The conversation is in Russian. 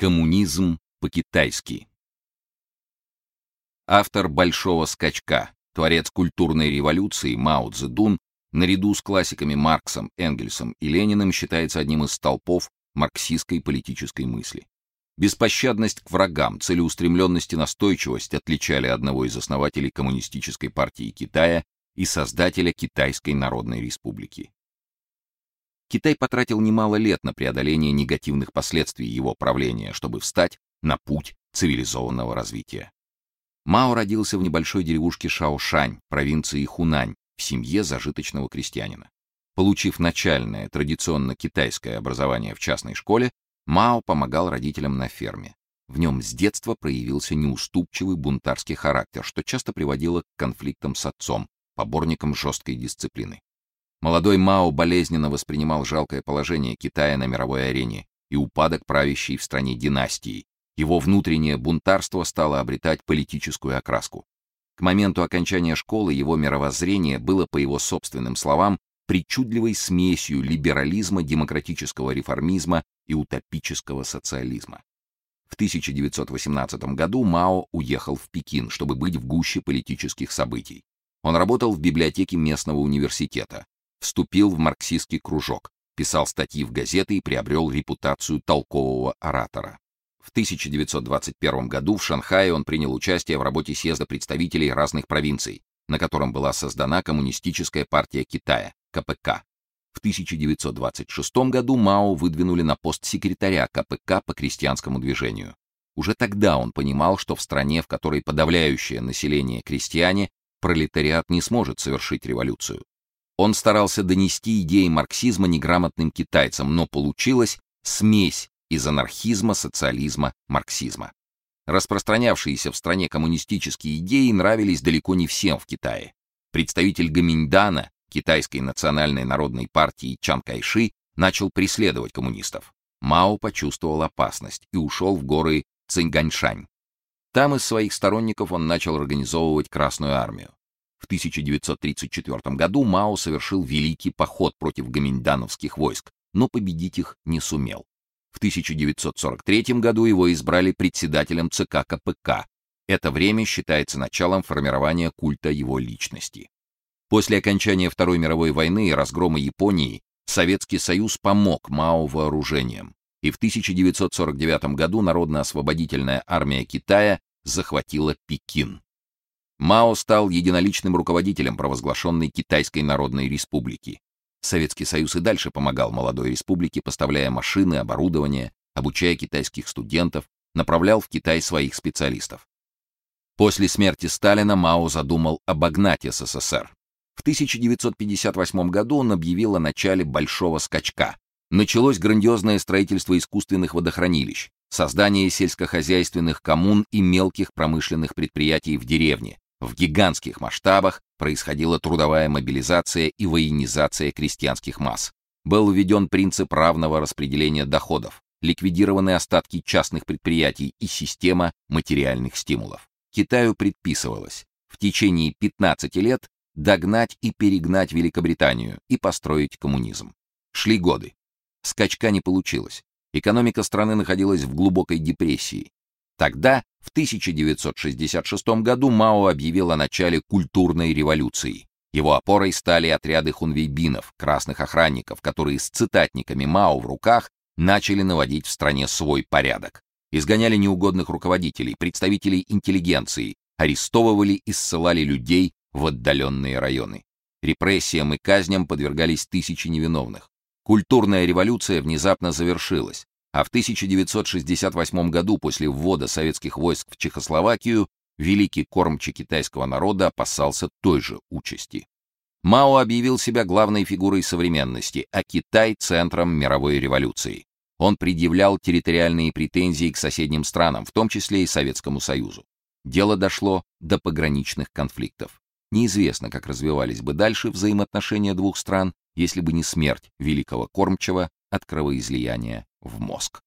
Коммунизм по-китайски. Автор Большого скачка, творец культурной революции Мао Цзэдун, наряду с классиками Марксом, Энгельсом и Лениным считается одним из столпов марксистской политической мысли. Беспощадность к врагам, целеустремленность и настойчивость отличали одного из основателей коммунистической партии Китая и создателя Китайской Народной Республики. Китай потратил немало лет на преодоление негативных последствий его правления, чтобы встать на путь цивилизованного развития. Мао родился в небольшой деревушке Шаошань, провинции Хунань, в семье зажиточного крестьянина. Получив начальное традиционно китайское образование в частной школе, Мао помогал родителям на ферме. В нем с детства проявился неуступчивый бунтарский характер, что часто приводило к конфликтам с отцом, поборником жесткой дисциплины. Молодой Мао болезненно воспринимал жалкое положение Китая на мировой арене и упадок правящей в стране династии. Его внутреннее бунтарство стало обретать политическую окраску. К моменту окончания школы его мировоззрение было, по его собственным словам, причудливой смесью либерализма, демократического реформизма и утопического социализма. В 1918 году Мао уехал в Пекин, чтобы быть в гуще политических событий. Он работал в библиотеке местного университета, вступил в марксистский кружок, писал статьи в газеты и приобрел репутацию толкового оратора. В 1921 году в Шанхае он принял участие в работе съезда представителей разных провинций, на котором была создана Коммунистическая партия Китая, КПК. В 1926 году Мао выдвинули на пост секретаря КПК по крестьянскому движению. Уже тогда он понимал, что в стране, в которой подавляющее население крестьяне, пролетариат не сможет совершить революцию. Он старался донести идеи марксизма неграмотным китайцам, но получилась смесь из анархизма, социализма, марксизма. Распространявшиеся в стране коммунистические идеи нравились далеко не всем в Китае. Представитель Гоминьдана, китайской национальной народной партии Чан Кайши, начал преследовать коммунистов. Мао почувствовал опасность и ушел в горы Цинганьшань. Там из своих сторонников он начал организовывать Красную армию. В 1934 году Мао совершил великий поход против гоминдановских войск, но победить их не сумел. В 1943 году его избрали председателем ЦК КПК. Это время считается началом формирования культа его личности. После окончания Второй мировой войны и разгрома Японии Советский Союз помог Мао вооружением, и в 1949 году Народно-освободительная армия Китая захватила Пекин. Мао стал единоличным руководителем провозглашенной Китайской Народной Республики. Советский Союз и дальше помогал молодой республике, поставляя машины, оборудование, обучая китайских студентов, направлял в Китай своих специалистов. После смерти Сталина Мао задумал обогнать СССР. В 1958 году он объявил о начале большого скачка. Началось грандиозное строительство искусственных водохранилищ, создание сельскохозяйственных коммун и мелких промышленных предприятий в деревне, в гигантских масштабах происходила трудовая мобилизация и военизация крестьянских масс. Был введен принцип равного распределения доходов, ликвидированы остатки частных предприятий и система материальных стимулов. Китаю предписывалось в течение 15 лет догнать и перегнать Великобританию и построить коммунизм. Шли годы. Скачка не получилось. Экономика страны находилась в глубокой депрессии. Тогда, в 1966 году, Мао объявил о начале культурной революции. Его опорой стали отряды хунвейбинов, красных охранников, которые с цитатниками Мао в руках начали наводить в стране свой порядок. Изгоняли неугодных руководителей, представителей интеллигенции, арестовывали и ссылали людей в отдаленные районы. Репрессиям и казням подвергались тысячи невиновных. Культурная революция внезапно завершилась а в 1968 году после ввода советских войск в Чехословакию великий кормчий китайского народа опасался той же участи. Мао объявил себя главной фигурой современности, а Китай центром мировой революции. Он предъявлял территориальные претензии к соседним странам, в том числе и Советскому Союзу. Дело дошло до пограничных конфликтов. Неизвестно, как развивались бы дальше взаимоотношения двух стран, если бы не смерть великого кормчего от кровоизлияния в мозг.